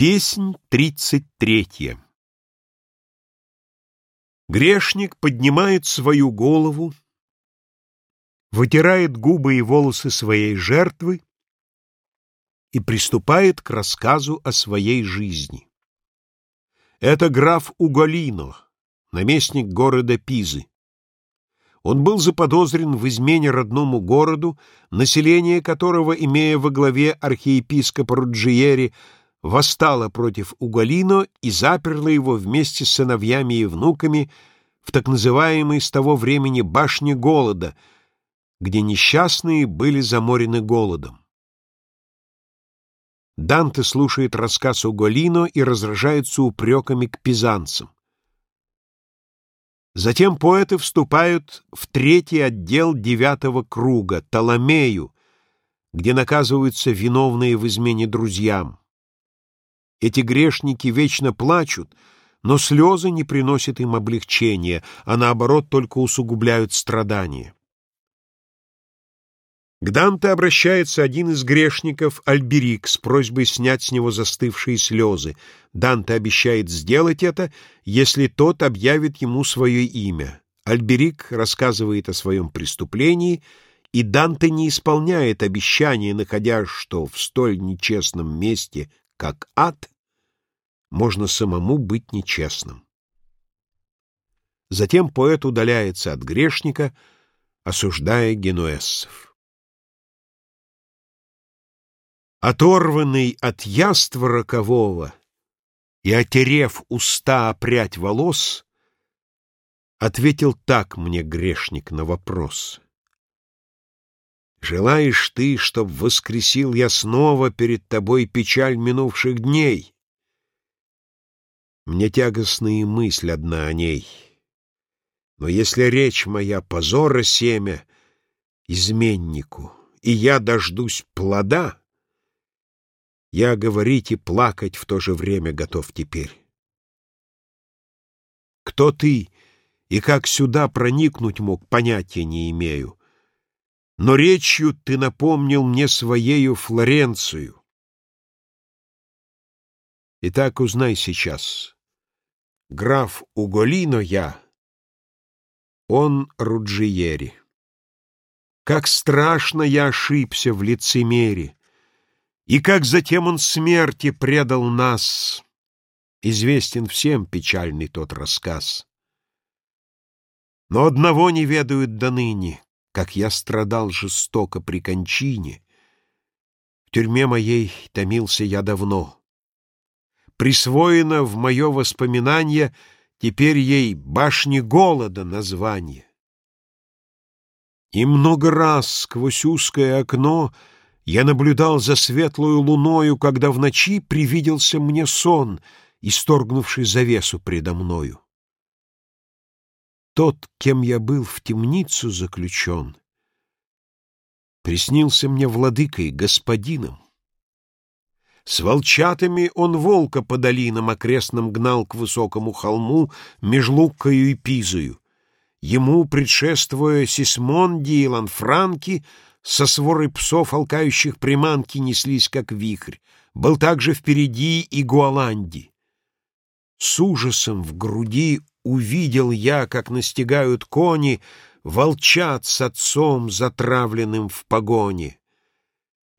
Песнь тридцать третья Грешник поднимает свою голову, вытирает губы и волосы своей жертвы и приступает к рассказу о своей жизни. Это граф Уголино, наместник города Пизы. Он был заподозрен в измене родному городу, население которого, имея во главе архиепископа Руджиери, восстала против Уголино и заперла его вместе с сыновьями и внуками в так называемой с того времени башне голода, где несчастные были заморены голодом. Данте слушает рассказ Уголино и разражается упреками к пизанцам. Затем поэты вступают в третий отдел девятого круга, Толомею, где наказываются виновные в измене друзьям. Эти грешники вечно плачут, но слезы не приносят им облегчения, а наоборот только усугубляют страдания. К Данте обращается один из грешников, Альберик, с просьбой снять с него застывшие слезы. Данте обещает сделать это, если тот объявит ему свое имя. Альберик рассказывает о своем преступлении, и Данте не исполняет обещание, находя, что в столь нечестном месте, как ад, можно самому быть нечестным. Затем поэт удаляется от грешника, осуждая генуэзцев. Оторванный от яства рокового и отерев уста опрять волос, ответил так мне грешник на вопрос. Желаешь ты, чтоб воскресил я снова перед тобой печаль минувших дней? Мне тягостная мысль одна о ней. Но если речь моя позора семя изменнику, и я дождусь плода, я говорить и плакать в то же время готов теперь. Кто ты и как сюда проникнуть мог, понятия не имею. Но речью ты напомнил мне своею Флоренцию, Итак, узнай сейчас. Граф Уголино я, он Руджиери. Как страшно я ошибся в лицемере, И как затем он смерти предал нас. Известен всем печальный тот рассказ. Но одного не ведают до ныне, Как я страдал жестоко при кончине. В тюрьме моей томился я давно — присвоено в мое воспоминание теперь ей башни голода название. И много раз сквозь узкое окно я наблюдал за светлую луною, когда в ночи привиделся мне сон, исторгнувший завесу предо мною. Тот, кем я был в темницу заключен, приснился мне владыкой, господином. С волчатами он волка по долинам окрестным гнал к высокому холму меж Луккою и Пизою. Ему, предшествуя Сисмонди и Ланфранки, со сворой псов, алкающих приманки, неслись, как вихрь. Был также впереди и Гуаланди. С ужасом в груди увидел я, как настигают кони волчат с отцом, затравленным в погоне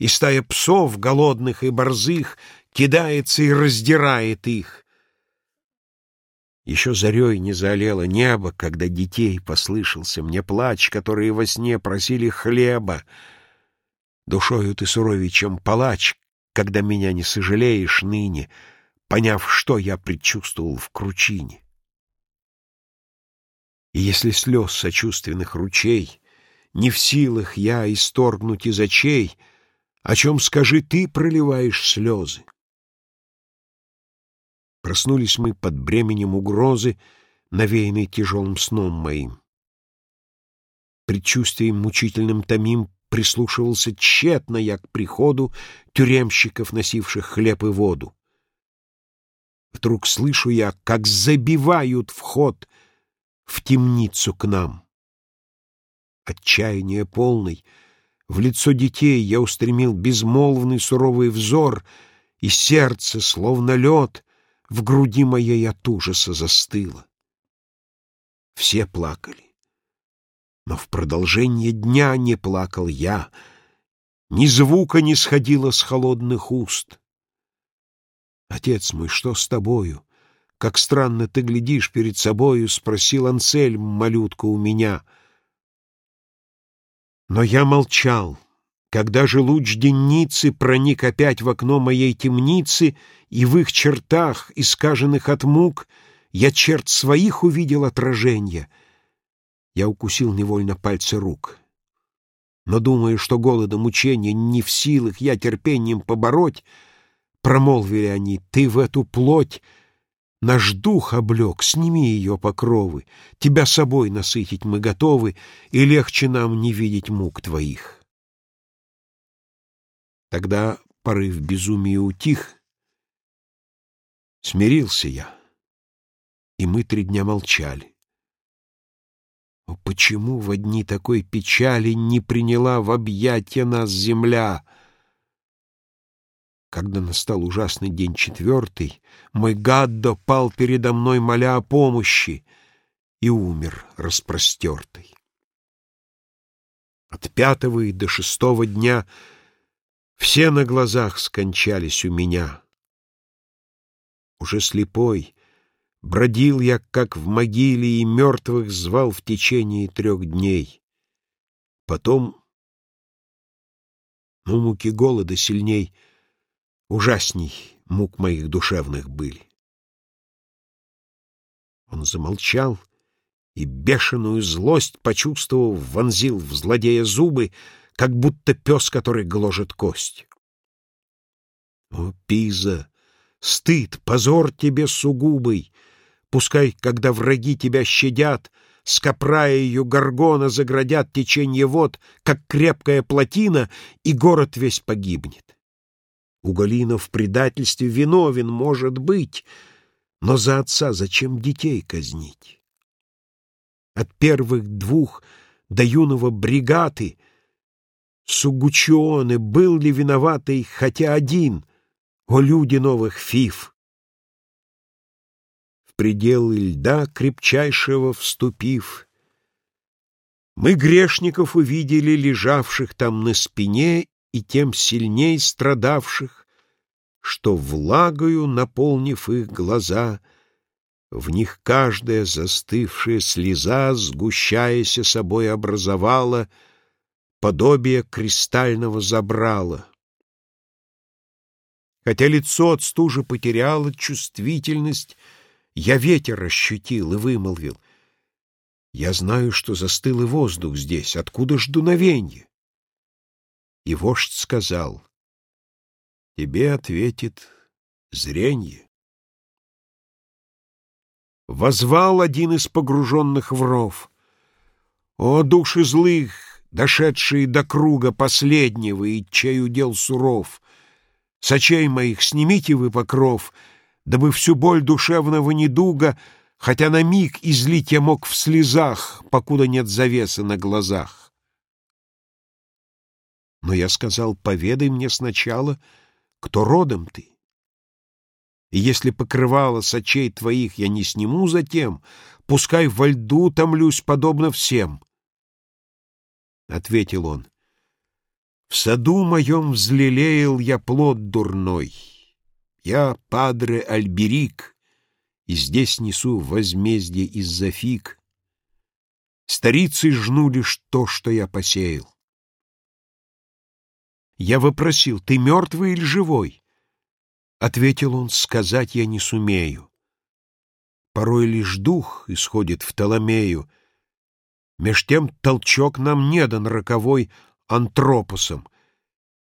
и стая псов, голодных и борзых, кидается и раздирает их. Еще зарей не заолело небо, когда детей послышался мне плач, которые во сне просили хлеба. Душою ты суровей, чем палач, когда меня не сожалеешь ныне, поняв, что я предчувствовал в кручине. И если слез сочувственных ручей не в силах я исторгнуть из очей — о чем, скажи, ты проливаешь слезы? Проснулись мы под бременем угрозы, навеянной тяжелым сном моим. Предчувствием мучительным томим прислушивался тщетно я к приходу тюремщиков, носивших хлеб и воду. Вдруг слышу я, как забивают вход в темницу к нам. Отчаяние полный — в лицо детей я устремил безмолвный суровый взор и сердце, словно лед, в груди моей от ужаса застыло. Все плакали, но в продолжение дня не плакал я, ни звука не сходило с холодных уст. «Отец мой, что с тобою? Как странно ты глядишь перед собою?» — спросил Ансельм, малютка у меня. Но я молчал. Когда же луч денницы проник опять в окно моей темницы, и в их чертах, искаженных от мук, я черт своих увидел отражение, я укусил невольно пальцы рук. Но, думая, что голода мучения не в силах я терпением побороть, промолвили они, ты в эту плоть Наш дух облег, сними ее покровы, Тебя собой насытить мы готовы, И легче нам не видеть мук твоих. Тогда порыв безумия утих. Смирился я, и мы три дня молчали. О, почему в одни такой печали Не приняла в объятия нас земля? Когда настал ужасный день четвертый, Мой Гаддо пал передо мной, моля о помощи, И умер распростертый. От пятого и до шестого дня — все на глазах скончались у меня. Уже слепой, бродил я, как в могиле, и мертвых звал в течение трех дней. Потом, ну, муки голода сильней, ужасней мук моих душевных были. Он замолчал и бешеную злость, почувствовав, вонзил в злодея зубы, как будто пес, который гложет кость. О, Пиза, стыд, позор тебе сугубый! Пускай, когда враги тебя щадят, с капрая ее горгона заградят течение вод, как крепкая плотина, и город весь погибнет. Уголина в предательстве виновен, может быть, но за отца зачем детей казнить? От первых двух до юного бригаты — Сугучионы, был ли виноватый хотя один, о люди новых фиф? В пределы льда крепчайшего вступив, мы грешников увидели, лежавших там на спине и тем сильней страдавших, что влагою, наполнив их глаза, в них каждая застывшая слеза, сгущаясь собой, образовала — подобие кристального забрала. Хотя лицо от стужи потеряло чувствительность, я ветер ощутил и вымолвил. Я знаю, что застыл и воздух здесь, откуда ж дуновенье? И вождь сказал, тебе ответит зренье. Возвал один из погруженных в ров. О, души злых, дошедшие до круга последнего, и чей удел суров. С очей моих снимите вы покров, дабы всю боль душевного недуга, хотя на миг излить я мог в слезах, покуда нет завесы на глазах. Но я сказал, поведай мне сначала, кто родом ты. И если покрывало с очей твоих я не сниму затем, пускай во льду томлюсь подобно всем. — ответил он. В саду моем взлелеял я плод дурной. Я падре Альберик, и здесь несу возмездие из-за фиг. Старицы жну лишь то, что я посеял. Я вопросил, ты мертвый или живой? Ответил он, сказать я не сумею. Порой лишь дух исходит в Толомею, Меж тем толчок нам не дан роковой антропосом,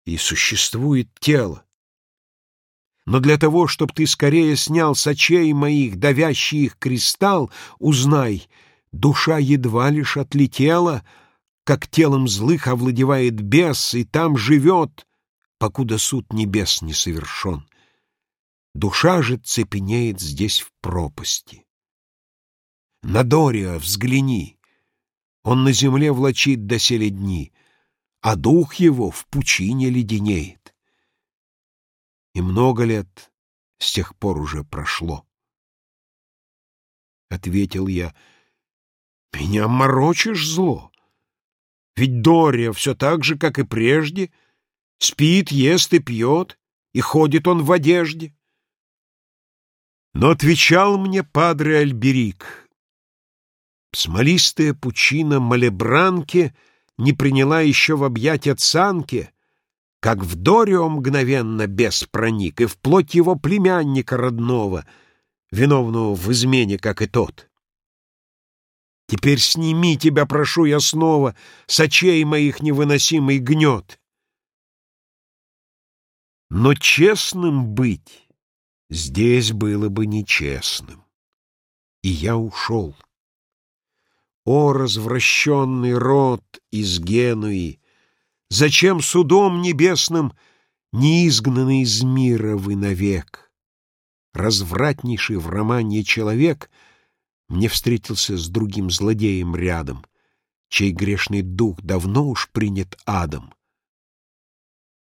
и существует тело. Но для того, чтоб ты скорее снял с очей моих давящий их кристалл, узнай, душа едва лишь отлетела, как телом злых овладевает бес, и там живет, покуда суд небес не совершен. Душа же цепенеет здесь в пропасти. На Дориа взгляни. Он на земле влачит доселе дни, а дух его в пучине леденеет. И много лет с тех пор уже прошло. Ответил я, меня морочишь зло. Ведь Дория все так же, как и прежде, спит, ест и пьет, и ходит он в одежде. Но отвечал мне падре Альберик, смолистая пучина Малебранки не приняла еще в объятия Цанки, как в Дорио мгновенно бес проник, и в плоть его племянника родного, виновного в измене, как и тот. Теперь сними, тебя прошу я снова, с очей моих невыносимый гнет. Но честным быть здесь было бы нечестным, и я ушел. О, развращенный род из Генуи! Зачем судом небесным не изгнаны из мира вы навек? Развратнейший в романе человек мне встретился с другим злодеем рядом, чей грешный дух давно уж принят адом,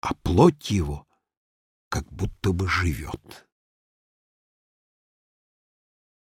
а плоть его как будто бы живет.